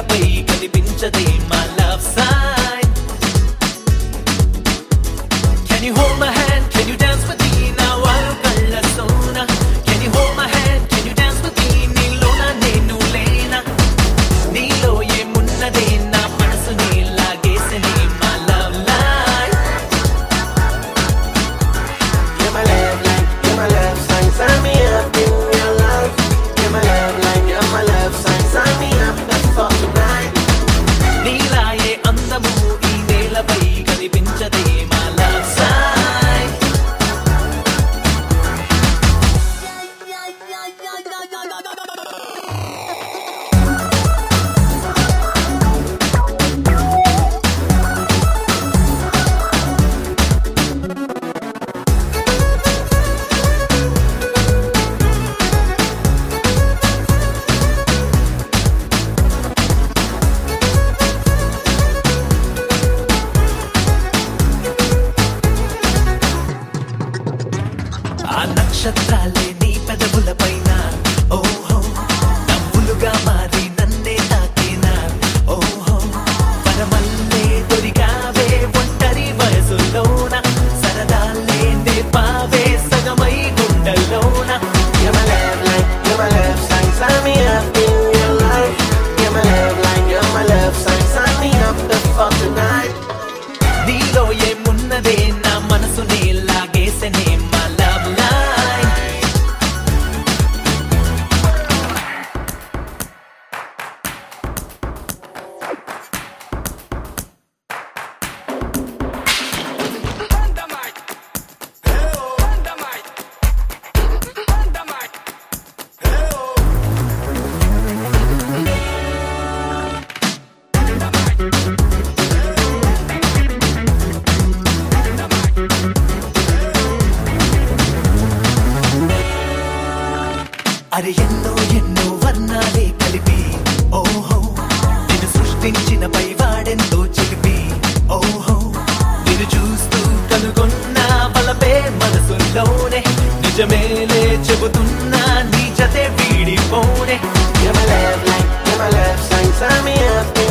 నేలపై కనిపించదే మన నక్షత్రాలే నీ పెదవులపైన పైన పైవాడెంతో చెరిపి ఓహో నిన్ను చూస్తూ కనుగొన్న బలపే మనసులోనే నిజమేలే చెబుతున్నా నీ జతే వీడిపోనే. Give my love, like, give